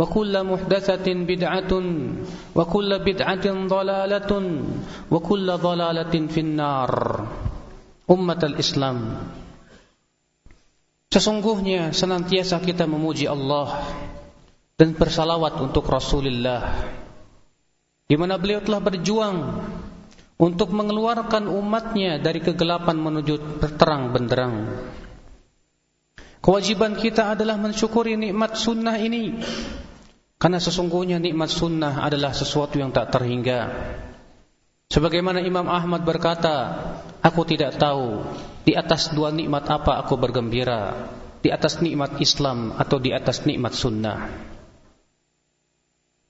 وكل محدثة بدعة وكل بدعة ضلالة وكل ضلالة في النار أمة الإسلام Sesungguhnya senantiasa kita memuji Allah dan bersalawat untuk Rasulullah di mana beliau telah berjuang untuk mengeluarkan umatnya dari kegelapan menuju terang benderang. Kewajiban kita adalah mensyukuri nikmat sunnah ini karena sesungguhnya nikmat sunnah adalah sesuatu yang tak terhingga. Sebagaimana Imam Ahmad berkata, aku tidak tahu di atas dua nikmat apa aku bergembira, di atas nikmat Islam atau di atas nikmat sunnah.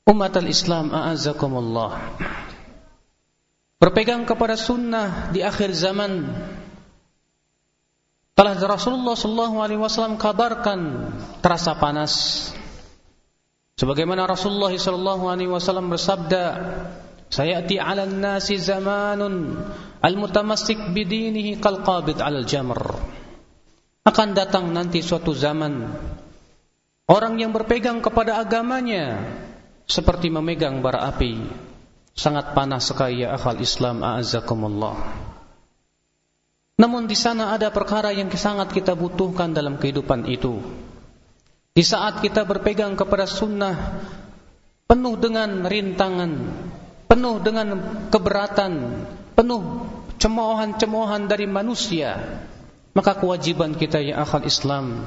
Umat al-Islam a'azakumullah. Berpegang kepada sunnah di akhir zaman telah Rasulullah sallallahu alaihi wasallam kabarkan terasa panas Sebagaimana Rasulullah sallallahu alaihi wasallam bersabda, "Sayati 'alan nasi zamanun al-mutamassik bidinihi kal qabid 'alal jamr." Akan datang nanti suatu zaman orang yang berpegang kepada agamanya seperti memegang bara api. Sangat panas sekali ya akhal Islam a'azzakumullah. Namun di sana ada perkara yang sangat kita butuhkan dalam kehidupan itu. Di saat kita berpegang kepada sunnah penuh dengan rintangan, penuh dengan keberatan, penuh cemoohan-cemoohan dari manusia, maka kewajiban kita ya akal Islam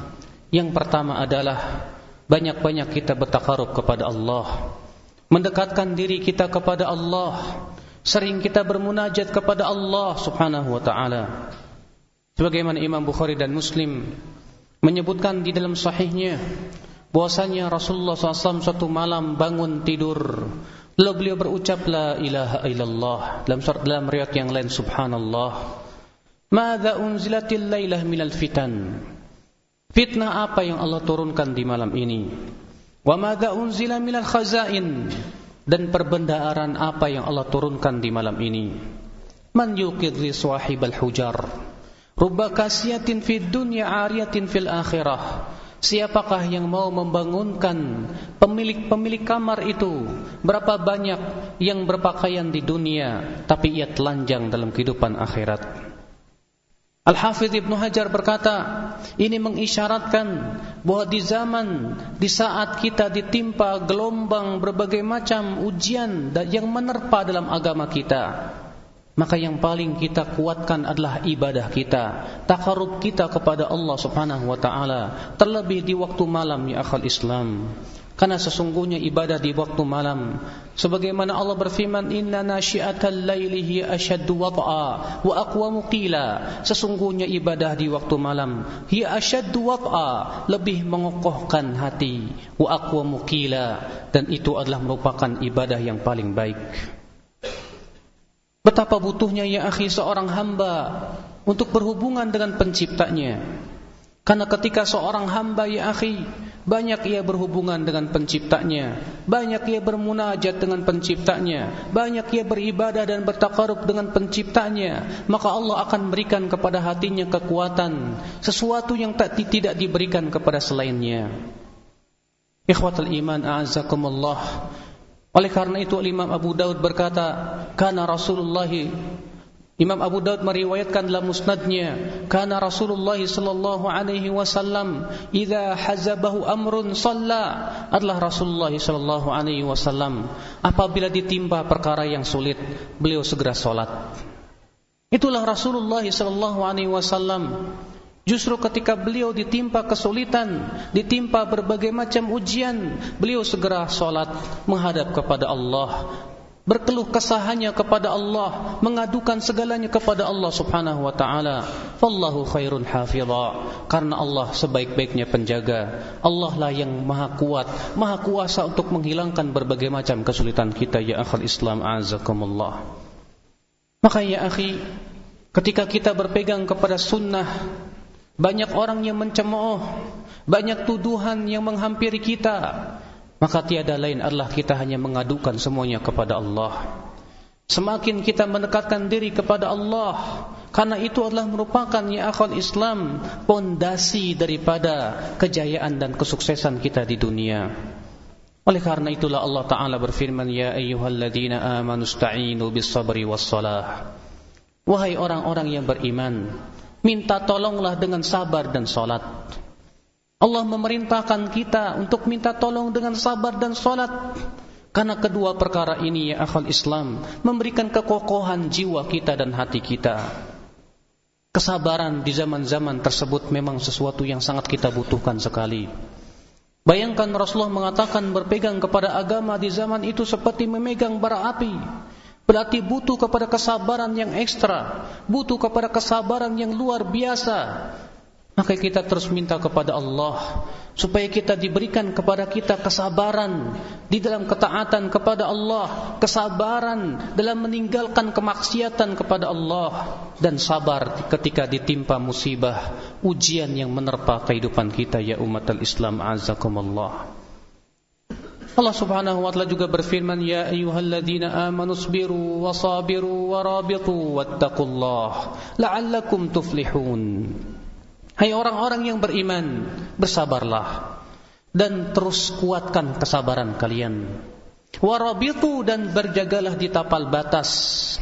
yang pertama adalah banyak-banyak kita bertakarub kepada Allah, mendekatkan diri kita kepada Allah, sering kita bermunajat kepada Allah Subhanahu wa taala. Sebagaimana Imam Bukhari dan Muslim menyebutkan di dalam sahihnya bahwasanya Rasulullah SAW suatu malam bangun tidur. Lalu beliau berucap la ilaha illallah dalam surat dalam riwayat yang lain subhanallah. Madza unzilatil lailah minal fitan. Fitnah apa yang Allah turunkan di malam ini? Wa madza unzila minal khazain. Dan perbendaharaan apa yang Allah turunkan di malam ini? Man yuqidhi sahibal hujar Rubba kasiyatin fid dunya ariyatin fil akhirah. Siapakah yang mau membangunkan pemilik-pemilik kamar itu? Berapa banyak yang berpakaian di dunia tapi ia telanjang dalam kehidupan akhirat? Al-Hafidh Ibn Hajar berkata, ini mengisyaratkan bahwa di zaman, di saat kita ditimpa gelombang berbagai macam ujian yang menerpa dalam agama kita, maka yang paling kita kuatkan adalah ibadah kita, takarub kita kepada Allah Subhanahu wa taala, terlebih di waktu malam ya akhal Islam. Karena sesungguhnya ibadah di waktu malam sebagaimana Allah berfirman inna nasyiatal laili hiya ashaddu wat'a wa aqwamu qila. Sesungguhnya ibadah di waktu malam hiya ashaddu wat'a lebih mengokohkan hati wa aqwamu qila. Dan itu adalah merupakan ibadah yang paling baik Betapa butuhnya ya akhi seorang hamba untuk berhubungan dengan penciptanya. Karena ketika seorang hamba ya akhi banyak ia berhubungan dengan penciptanya, banyak ia bermunajat dengan penciptanya, banyak ia beribadah dan bertakarub dengan penciptanya, maka Allah akan berikan kepada hatinya kekuatan, sesuatu yang tak tidak diberikan kepada selainnya. Ikhwatul iman a'azzakumullah. Oleh karena itu Imam Abu Daud berkata, "Kana Rasulullah Imam Abu Daud meriwayatkan dalam musnadnya, "Kana Rasulullah sallallahu alaihi wasallam idza hazabahu amrun shalla." Adalah Rasulullah sallallahu alaihi wasallam apabila ditimpa perkara yang sulit, beliau segera salat. Itulah Rasulullah sallallahu alaihi wasallam. Justru ketika beliau ditimpa kesulitan, ditimpa berbagai macam ujian, beliau segera salat menghadap kepada Allah berkeluh kesahannya kepada Allah, mengadukan segalanya kepada Allah Subhanahu wa taala. Wallahu khairun hafidha. Karena Allah sebaik-baiknya penjaga. Allah lah yang maha kuat, maha kuasa untuk menghilangkan berbagai macam kesulitan kita ya akhal Islam azakumullah. Maka ya akhi, ketika kita berpegang kepada sunnah, banyak orang yang mencemooh, banyak tuduhan yang menghampiri kita, maka tiada lain adalah kita hanya mengadukan semuanya kepada Allah. Semakin kita mendekatkan diri kepada Allah, karena itu adalah merupakan ya akhwat Islam pondasi daripada kejayaan dan kesuksesan kita di dunia. Oleh karena itulah Allah Taala berfirman, Ya ayyuhalladzina amanu sta'inu bis sabri was salah. Wahai orang-orang yang beriman, minta tolonglah dengan sabar dan salat. Allah memerintahkan kita untuk minta tolong dengan sabar dan solat. Karena kedua perkara ini ya akal Islam memberikan kekokohan jiwa kita dan hati kita. Kesabaran di zaman-zaman tersebut memang sesuatu yang sangat kita butuhkan sekali. Bayangkan Rasulullah mengatakan berpegang kepada agama di zaman itu seperti memegang bara api. Berarti butuh kepada kesabaran yang ekstra, butuh kepada kesabaran yang luar biasa maka kita terus minta kepada Allah supaya kita diberikan kepada kita kesabaran di dalam ketaatan kepada Allah, kesabaran dalam meninggalkan kemaksiatan kepada Allah dan sabar ketika ditimpa musibah, ujian yang menerpa kehidupan kita ya umat al-Islam azakumullah. Allah Subhanahu wa taala juga berfirman ya ayyuhalladzina amanu sabiru wasabiru warabitu wattaqullaha la'allakum tuflihun. Hai orang-orang yang beriman, bersabarlah dan terus kuatkan kesabaran kalian. Warabitu dan berjagalah di tapal batas.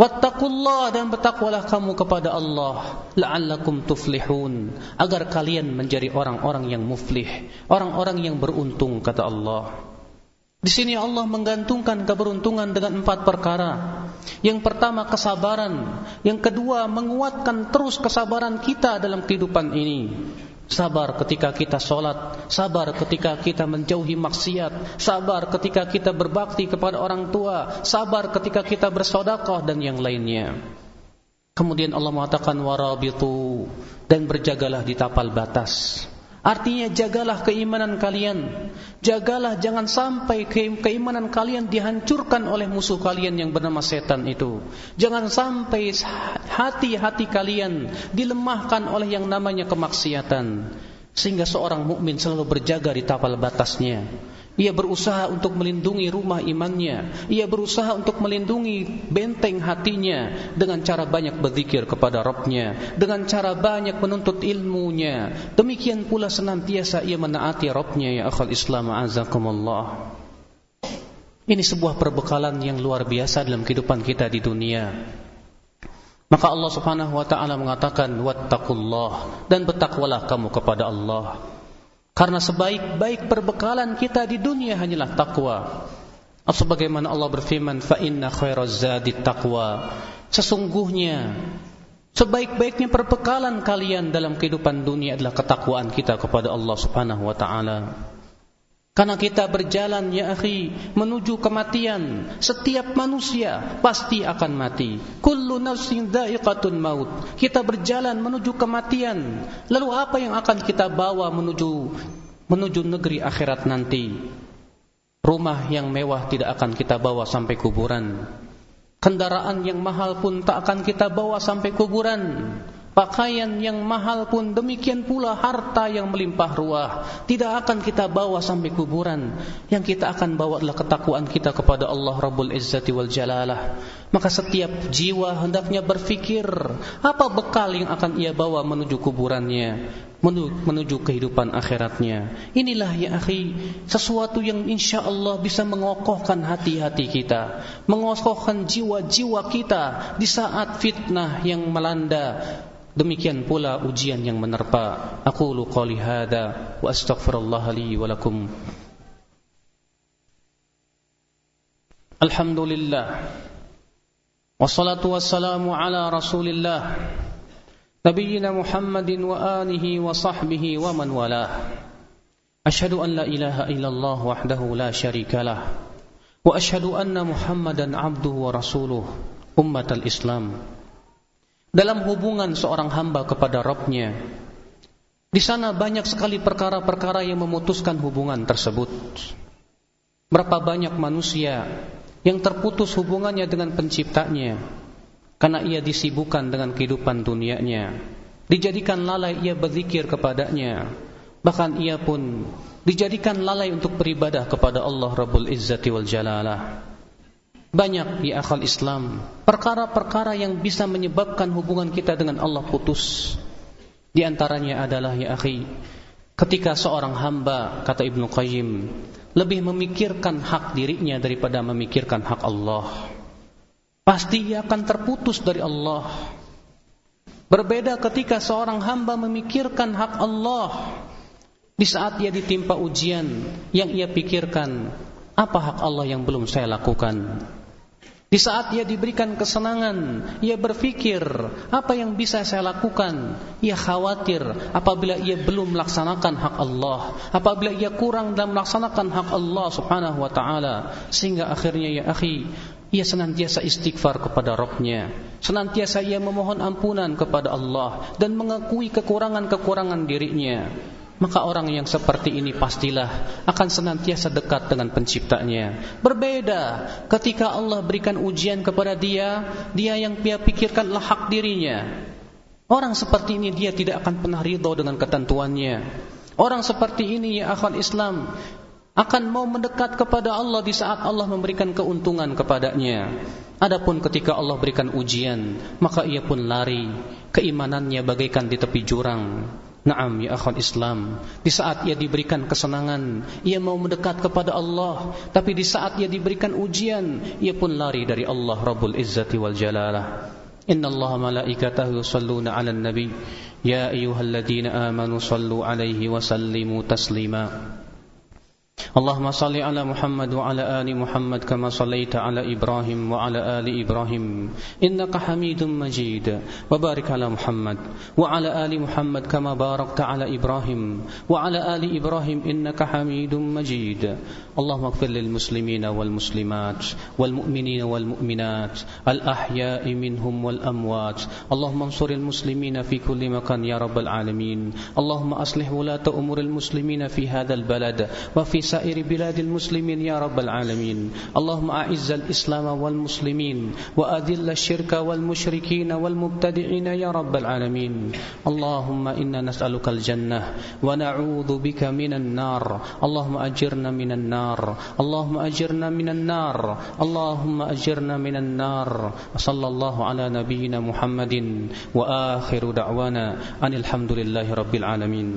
Wattaqullah dan bertakwalah kamu kepada Allah la'allakum tuflihun agar kalian menjadi orang-orang yang muflih, orang-orang yang beruntung kata Allah. Di sini Allah menggantungkan keberuntungan dengan empat perkara. Yang pertama kesabaran, yang kedua menguatkan terus kesabaran kita dalam kehidupan ini. Sabar ketika kita sholat, sabar ketika kita menjauhi maksiat, sabar ketika kita berbakti kepada orang tua, sabar ketika kita bersodakoh dan yang lainnya. Kemudian Allah mengatakan warabitu dan berjagalah di tapal batas. Artinya jagalah keimanan kalian. Jagalah jangan sampai keimanan kalian dihancurkan oleh musuh kalian yang bernama setan itu. Jangan sampai hati-hati kalian dilemahkan oleh yang namanya kemaksiatan. Sehingga seorang mukmin selalu berjaga di tapal batasnya. Ia berusaha untuk melindungi rumah imannya. Ia berusaha untuk melindungi benteng hatinya dengan cara banyak berzikir kepada Rabbnya, dengan cara banyak menuntut ilmunya. Demikian pula senantiasa ia menaati Rabbnya ya akhal Islam azakumullah. Ini sebuah perbekalan yang luar biasa dalam kehidupan kita di dunia. Maka Allah Subhanahu wa taala mengatakan wattaqullah dan bertakwalah kamu kepada Allah. Karena sebaik-baik perbekalan kita di dunia hanyalah takwa. Sebagaimana Allah berfirman, "Fa inna khairaz zadi taqwa." Sesungguhnya sebaik-baiknya perbekalan kalian dalam kehidupan dunia adalah ketakwaan kita kepada Allah Subhanahu wa taala. Karena kita berjalan ya akhi menuju kematian. Setiap manusia pasti akan mati. Kullu nafsin dha'iqatun maut. Kita berjalan menuju kematian. Lalu apa yang akan kita bawa menuju menuju negeri akhirat nanti? Rumah yang mewah tidak akan kita bawa sampai kuburan. Kendaraan yang mahal pun tak akan kita bawa sampai kuburan. Pakaian yang mahal pun demikian pula harta yang melimpah ruah tidak akan kita bawa sampai kuburan. Yang kita akan bawa adalah ketakwaan kita kepada Allah Rabbul Izzati wal Jalalah. Maka setiap jiwa hendaknya berfikir apa bekal yang akan ia bawa menuju kuburannya, menuju kehidupan akhiratnya. Inilah ya akhi, sesuatu yang insya Allah bisa mengokohkan hati-hati kita, mengokohkan jiwa-jiwa kita di saat fitnah yang melanda Demikian pula ujian yang menerpa. Aku qali hada wa astaghfirullah li wa lakum. Alhamdulillah. Wassalatu wassalamu ala Rasulillah. Nabiyyina Muhammadin wa alihi wa sahbihi wa man walah. Ashhadu an la ilaha illallah wahdahu la syarika lah. Wa ashhadu anna Muhammadan abduhu wa rasuluh. Ummatal Islam dalam hubungan seorang hamba kepada Rabbnya. Di sana banyak sekali perkara-perkara yang memutuskan hubungan tersebut. Berapa banyak manusia yang terputus hubungannya dengan penciptanya karena ia disibukkan dengan kehidupan dunianya. Dijadikan lalai ia berzikir kepadanya. Bahkan ia pun dijadikan lalai untuk beribadah kepada Allah Rabbul Izzati wal Jalalah. Banyak di akal Islam perkara-perkara yang bisa menyebabkan hubungan kita dengan Allah putus. Di antaranya adalah ya akhi, ketika seorang hamba kata Ibnu Qayyim lebih memikirkan hak dirinya daripada memikirkan hak Allah. Pasti ia akan terputus dari Allah. Berbeda ketika seorang hamba memikirkan hak Allah di saat ia ditimpa ujian yang ia pikirkan apa hak Allah yang belum saya lakukan. Di saat ia diberikan kesenangan, ia berpikir, apa yang bisa saya lakukan? Ia khawatir apabila ia belum melaksanakan hak Allah, apabila ia kurang dalam melaksanakan hak Allah Subhanahu wa taala, sehingga akhirnya ya akhi, ia senantiasa istighfar kepada Rabbnya, senantiasa ia memohon ampunan kepada Allah dan mengakui kekurangan-kekurangan dirinya maka orang yang seperti ini pastilah akan senantiasa dekat dengan penciptanya. Berbeda ketika Allah berikan ujian kepada dia, dia yang dia pikirkanlah hak dirinya. Orang seperti ini dia tidak akan pernah ridho dengan ketentuannya. Orang seperti ini ya akhwan Islam akan mau mendekat kepada Allah di saat Allah memberikan keuntungan kepadanya. Adapun ketika Allah berikan ujian, maka ia pun lari, keimanannya bagaikan di tepi jurang. Naam ya akhwan Islam. Di saat ia diberikan kesenangan Ia mau mendekat kepada Allah. Tapi di saat ia diberikan ujian Ia pun lari dari Allah Rabbul Izzati wal Jalalah. Inna Allah malaikatahu yusalluna ala nabi. Ya ayuhalladina amanu sallu alaihi wa sallimu taslima اللهم صل على محمد وعلى آل محمد كما صليت على إبراهيم وعلى آل إبراهيم. إنك حميد مجيد. وبارك على محمد. وعلى آل محمد كما باركت على إبراهيم. وعلى آل إبراهيم إنك حميد مجيد. اللهم اغفر للمسلمين والمسلمات والمؤمنين والمؤمنات الأحياء منهم والأموات. اللهم انصر المسلمين في كل مكان يا رب العالمين. اللهم أصلح ولاة أمور المسلمين في هذا البلد. وفي سائر بلاد المسلمين يا رب العالمين. اللهم أعز الإسلام والمسلمين وأذل الشرك والمشركين والمبتدعين يا رب العالمين. اللهم إنا نسألك الجنة ونعوذ بك من النار. اللهم أجرنا من النار. اللهم أجرنا من النار. اللهم أجرنا من النار. صلى الله على نبينا محمد وآخر دعوانا أن الحمد لله رب العالمين.